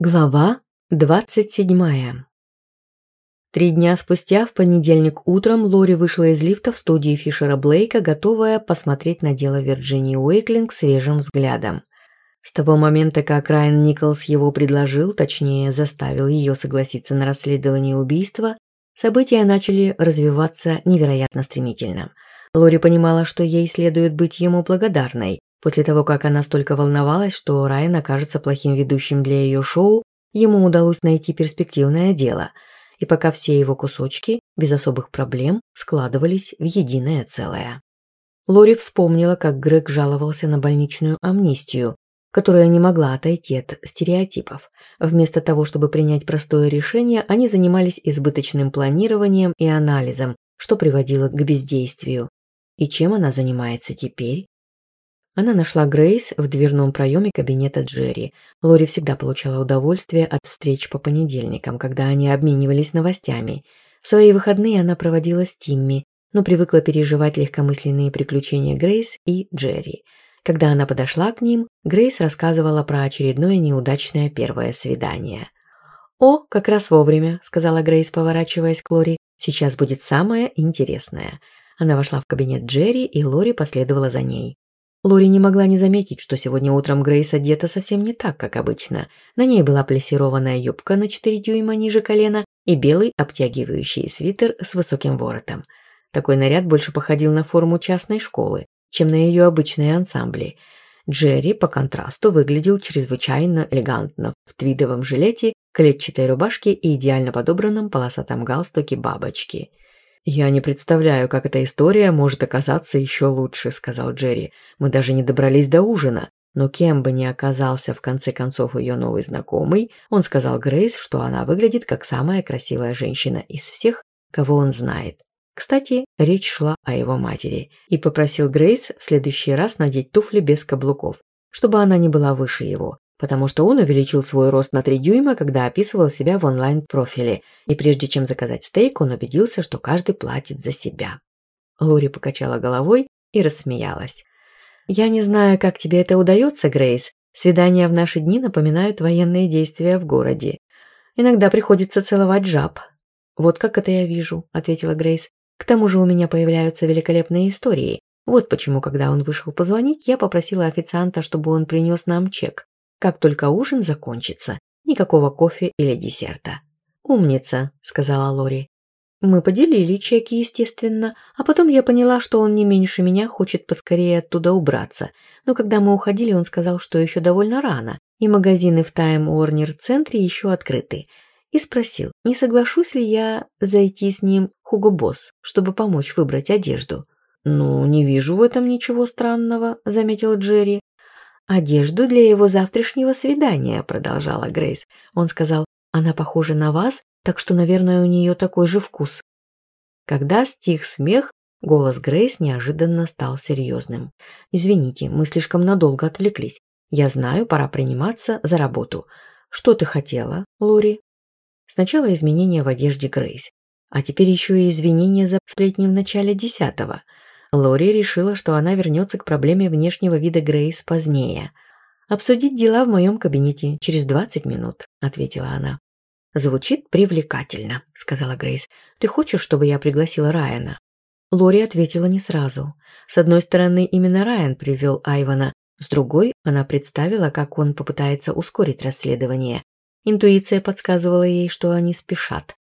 Глава 27. Три дня спустя, в понедельник утром, Лори вышла из лифта в студии Фишера Блейка, готовая посмотреть на дело Вирджинии Уэйклинг свежим взглядом. С того момента, как Райан Николс его предложил, точнее, заставил ее согласиться на расследование убийства, события начали развиваться невероятно стремительно. Лори понимала, что ей следует быть ему благодарной, После того, как она столько волновалась, что Райан окажется плохим ведущим для ее шоу, ему удалось найти перспективное дело, и пока все его кусочки, без особых проблем, складывались в единое целое. Лори вспомнила, как Грег жаловался на больничную амнистию, которая не могла отойти от стереотипов. Вместо того, чтобы принять простое решение, они занимались избыточным планированием и анализом, что приводило к бездействию. И чем она занимается теперь? Она нашла Грейс в дверном проеме кабинета Джерри. Лори всегда получала удовольствие от встреч по понедельникам, когда они обменивались новостями. свои выходные она проводила с Тимми, но привыкла переживать легкомысленные приключения Грейс и Джерри. Когда она подошла к ним, Грейс рассказывала про очередное неудачное первое свидание. «О, как раз вовремя», – сказала Грейс, поворачиваясь к Лори. «Сейчас будет самое интересное». Она вошла в кабинет Джерри, и Лори последовала за ней. Лори не могла не заметить, что сегодня утром Грейс одета совсем не так, как обычно. На ней была плессированная юбка на 4 дюйма ниже колена и белый обтягивающий свитер с высоким воротом. Такой наряд больше походил на форму частной школы, чем на ее обычные ансамбли. Джерри, по контрасту, выглядел чрезвычайно элегантно в твидовом жилете, клетчатой рубашке и идеально подобранном полосатом галстуке бабочки – «Я не представляю, как эта история может оказаться еще лучше», – сказал Джерри. «Мы даже не добрались до ужина». Но кем бы ни оказался в конце концов ее новый знакомый, он сказал Грейс, что она выглядит как самая красивая женщина из всех, кого он знает. Кстати, речь шла о его матери. И попросил Грейс в следующий раз надеть туфли без потому что он увеличил свой рост на 3 дюйма, когда описывал себя в онлайн-профиле, и прежде чем заказать стейк, он убедился, что каждый платит за себя. Лори покачала головой и рассмеялась. «Я не знаю, как тебе это удается, Грейс. Свидания в наши дни напоминают военные действия в городе. Иногда приходится целовать жаб». «Вот как это я вижу», – ответила Грейс. «К тому же у меня появляются великолепные истории. Вот почему, когда он вышел позвонить, я попросила официанта, чтобы он принес нам чек как только ужин закончится. Никакого кофе или десерта. «Умница», – сказала Лори. Мы поделили чеки, естественно, а потом я поняла, что он не меньше меня хочет поскорее оттуда убраться. Но когда мы уходили, он сказал, что еще довольно рано, и магазины в Time Warner центре еще открыты. И спросил, не соглашусь ли я зайти с ним Хуго Босс, чтобы помочь выбрать одежду. «Ну, не вижу в этом ничего странного», – заметил Джерри. «Одежду для его завтрашнего свидания», – продолжала Грейс. Он сказал, «Она похожа на вас, так что, наверное, у нее такой же вкус». Когда стих смех, голос Грейс неожиданно стал серьезным. «Извините, мы слишком надолго отвлеклись. Я знаю, пора приниматься за работу. Что ты хотела, Лори?» Сначала изменения в одежде Грейс, а теперь еще и извинения Лори решила, что она вернется к проблеме внешнего вида Грейс позднее. «Обсудить дела в моем кабинете через 20 минут», – ответила она. «Звучит привлекательно», – сказала Грейс. «Ты хочешь, чтобы я пригласила Райана?» Лори ответила не сразу. С одной стороны, именно Райан привел Айвана, с другой она представила, как он попытается ускорить расследование. Интуиция подсказывала ей, что они спешат.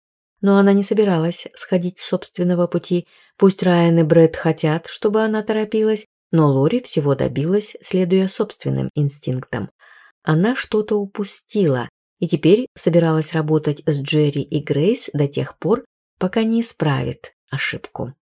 Но она не собиралась сходить с собственного пути, пусть Райан и Брэд хотят, чтобы она торопилась, но Лори всего добилась, следуя собственным инстинктам. Она что-то упустила и теперь собиралась работать с Джерри и Грейс до тех пор, пока не исправит ошибку.